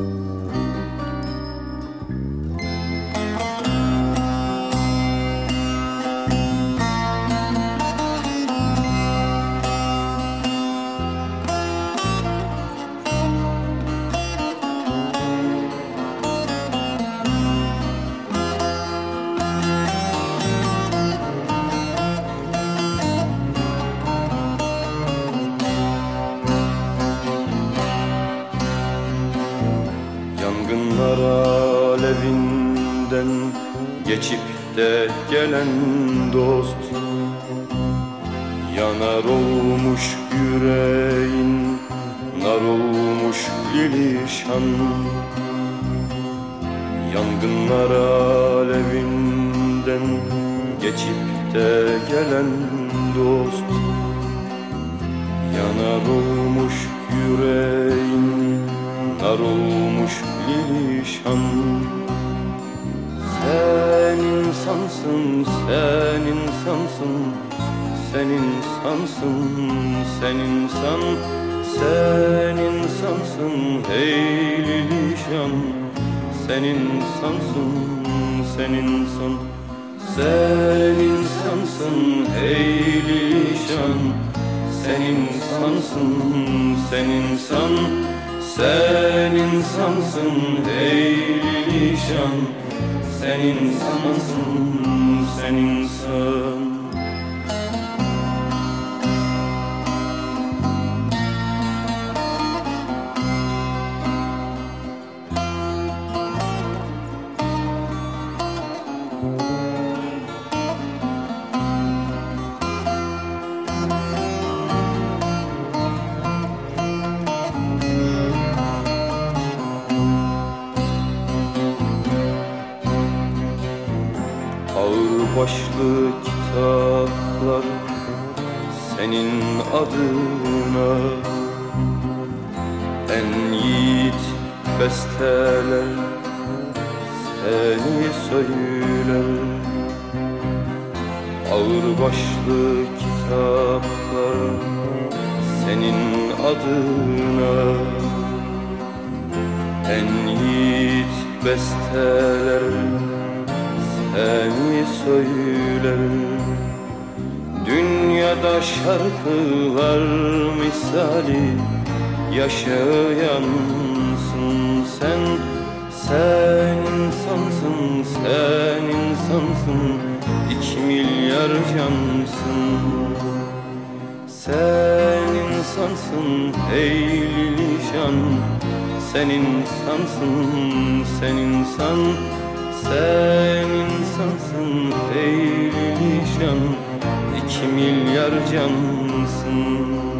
Yangınlar geçip de gelen dost Yanar olmuş yüreğin, nar olmuş lilişan Yangınlar alevinden geçip de gelen dost Yanar olmuş yüreğin, nar olmuş lilişan Sen insansın, sen insan Sen insansın hey lilişan. Sen insansın, sen insan Sen insansın hey lilişan. Sen insansın, sen insan Sen insansın ey lilişan. Sen insansın, sen insan başlı kitaplar senin adına. En yiğit besteler seni söyler. Ağır başlı kitaplar senin adına. En yiğit besteler seni söyler. Dünyada şarkılar misali. Yaşayansın sen. Sen insansın, sen insansın. İki milyar cansın. Sen insansın ey lilişan Sen insansın, sen insan. Sen insansın ey lilişan İki milyar cansın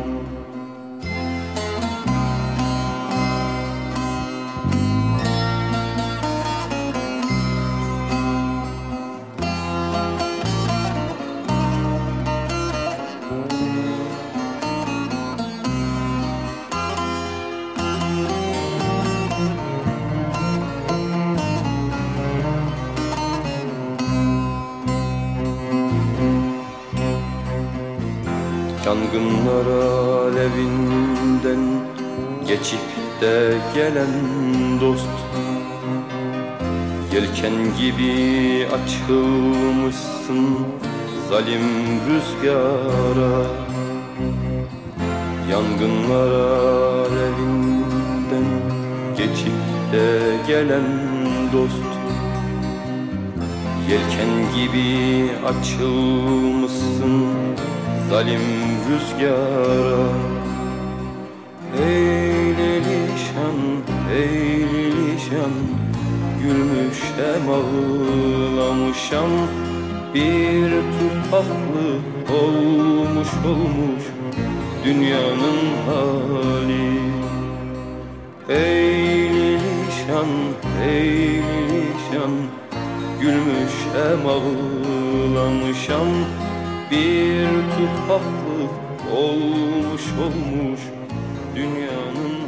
Yangınlar alevinden geçip de gelen dost Yelken gibi açılmışsın zalim rüzgara. Yangınlar alevinden geçip de gelen dost Yelken gibi açılmışsın zalim rüzgara. Ey lilişan, ey lilişan Gülmüşem ağlamışam Bir tuhaflık olmuş olmuş Dünyanın hali. Ey lilişan, ey lilişan Gülmüşem ağlamışam Bir tuhaflık olmuş olmuş. Dünyanın